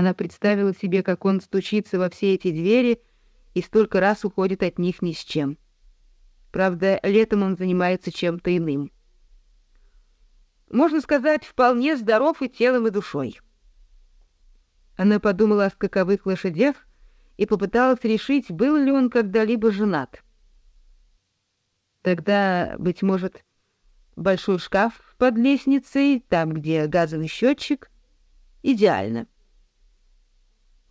Она представила себе, как он стучится во все эти двери и столько раз уходит от них ни с чем. Правда, летом он занимается чем-то иным. Можно сказать, вполне здоров и телом, и душой. Она подумала о скаковых лошадях и попыталась решить, был ли он когда-либо женат. Тогда, быть может, большой шкаф под лестницей, там, где газовый счетчик, идеально.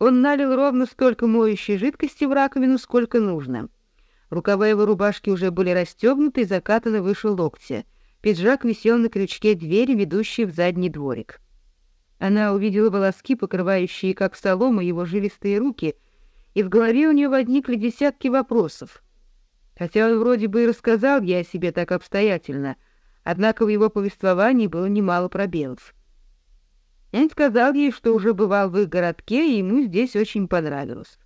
Он налил ровно столько моющей жидкости в раковину, сколько нужно. Рукава его рубашки уже были расстегнуты и закатаны выше локтя. Пиджак висел на крючке двери, ведущей в задний дворик. Она увидела волоски, покрывающие, как солома, его жилистые руки, и в голове у нее возникли десятки вопросов. Хотя он вроде бы и рассказал ей о себе так обстоятельно, однако в его повествовании было немало пробелов. Он сказал ей, что уже бывал в их городке, и ему здесь очень понравилось.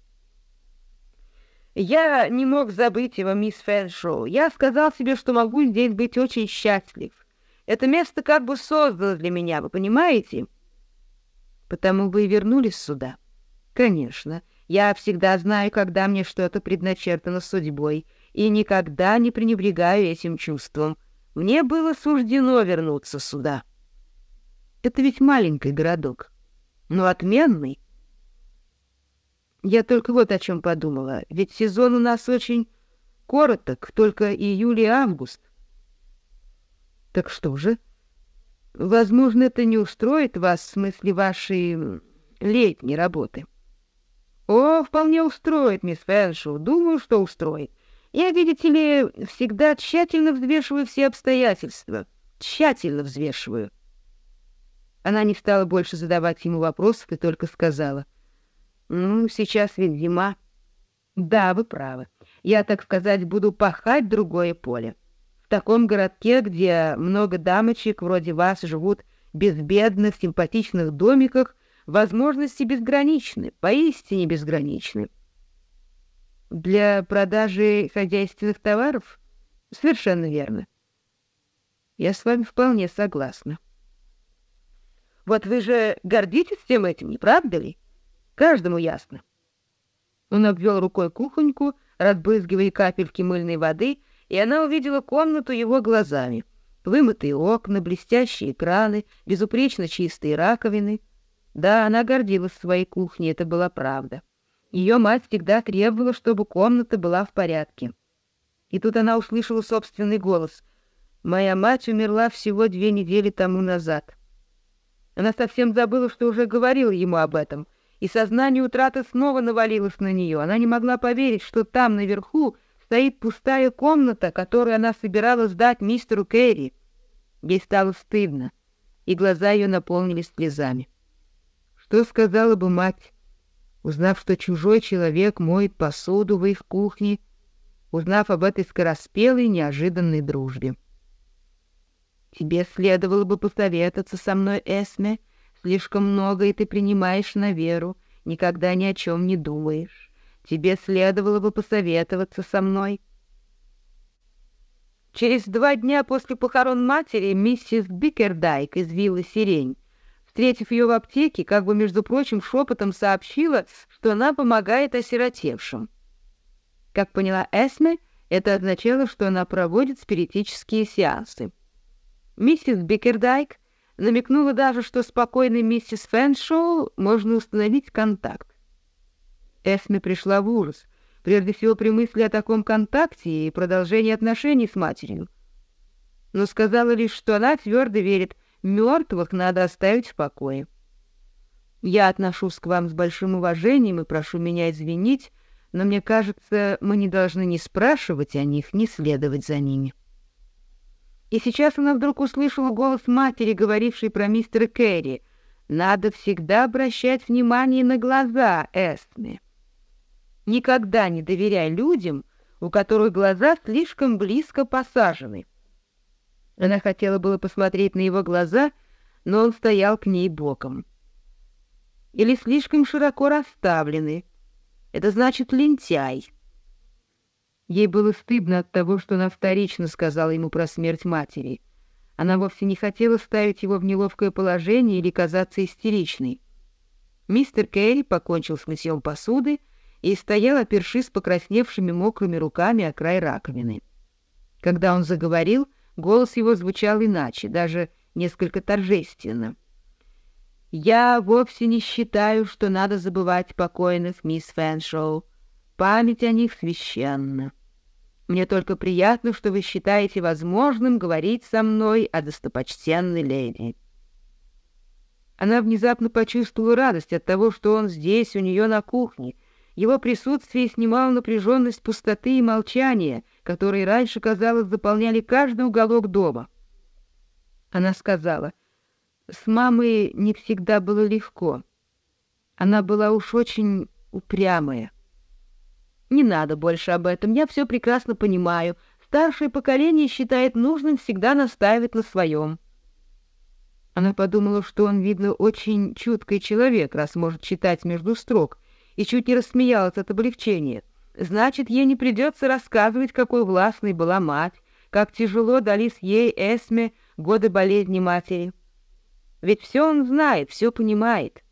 «Я не мог забыть его, мисс Фэншоу. Я сказал себе, что могу здесь быть очень счастлив. Это место как бы создало для меня, вы понимаете?» «Потому вы и вернулись сюда?» «Конечно. Я всегда знаю, когда мне что-то предначертано судьбой, и никогда не пренебрегаю этим чувством. Мне было суждено вернуться сюда». Это ведь маленький городок, но отменный. Я только вот о чем подумала. Ведь сезон у нас очень короток, только июль и август. Так что же? Возможно, это не устроит вас в смысле вашей летней работы. О, вполне устроит, мисс Фэншоу. Думаю, что устроит. Я, видите ли, всегда тщательно взвешиваю все обстоятельства. Тщательно взвешиваю. — она не стала больше задавать ему вопросов и только сказала. «Ну, сейчас ведь зима». «Да, вы правы. Я, так сказать, буду пахать другое поле. В таком городке, где много дамочек вроде вас живут безбедно в симпатичных домиках, возможности безграничны, поистине безграничны». «Для продажи хозяйственных товаров?» «Совершенно верно». «Я с вами вполне согласна». Вот вы же гордитесь всем этим, не правда ли? Каждому ясно. Он обвел рукой кухоньку, разбрызгивая капельки мыльной воды, и она увидела комнату его глазами. Вымытые окна, блестящие экраны, безупречно чистые раковины. Да, она гордилась своей кухней, это была правда. Ее мать всегда требовала, чтобы комната была в порядке. И тут она услышала собственный голос. «Моя мать умерла всего две недели тому назад». Она совсем забыла, что уже говорила ему об этом, и сознание утраты снова навалилось на нее. Она не могла поверить, что там, наверху, стоит пустая комната, которую она собиралась дать мистеру Кэрри. Ей стало стыдно, и глаза ее наполнились слезами. Что сказала бы мать, узнав, что чужой человек моет посуду в их кухне, узнав об этой скороспелой неожиданной дружбе? Тебе следовало бы посоветоваться со мной, Эсме. Слишком многое ты принимаешь на веру, никогда ни о чем не думаешь. Тебе следовало бы посоветоваться со мной. Через два дня после похорон матери миссис Бикердайк из виллы «Сирень», встретив ее в аптеке, как бы, между прочим, шепотом сообщила, что она помогает осиротевшим. Как поняла Эсме, это означало, что она проводит спиритические сеансы. Миссис Бикердайк намекнула даже, что спокойный миссис Фэншоу можно установить контакт. Эсме пришла в ужас, прежде всего при мысли о таком контакте и продолжении отношений с матерью. Но сказала лишь, что она твердо верит, мертвых надо оставить в покое. Я отношусь к вам с большим уважением и прошу меня извинить, но мне кажется, мы не должны ни спрашивать о них, ни следовать за ними. И сейчас она вдруг услышала голос матери, говорившей про мистера Керри. «Надо всегда обращать внимание на глаза Эсме. Никогда не доверяй людям, у которых глаза слишком близко посажены». Она хотела было посмотреть на его глаза, но он стоял к ней боком. «Или слишком широко расставлены. Это значит лентяй». Ей было стыдно от того, что она вторично сказала ему про смерть матери. Она вовсе не хотела ставить его в неловкое положение или казаться истеричной. Мистер Кэрри покончил с мытьем посуды и стоял, опершись покрасневшими мокрыми руками о край раковины. Когда он заговорил, голос его звучал иначе, даже несколько торжественно. «Я вовсе не считаю, что надо забывать покойных, мисс Фэншоу память о них священна. Мне только приятно, что вы считаете возможным говорить со мной о достопочтенной леди». Она внезапно почувствовала радость от того, что он здесь, у нее на кухне. Его присутствие снимало напряженность пустоты и молчания, которые раньше, казалось, заполняли каждый уголок дома. Она сказала, «С мамой не всегда было легко. Она была уж очень упрямая». Не надо больше об этом, я все прекрасно понимаю. Старшее поколение считает нужным всегда настаивать на своем. Она подумала, что он, видно, очень чуткий человек, раз может читать между строк, и чуть не рассмеялась от облегчения. Значит, ей не придется рассказывать, какой властной была мать, как тяжело дались ей, Эсме, годы болезни матери. Ведь все он знает, все понимает.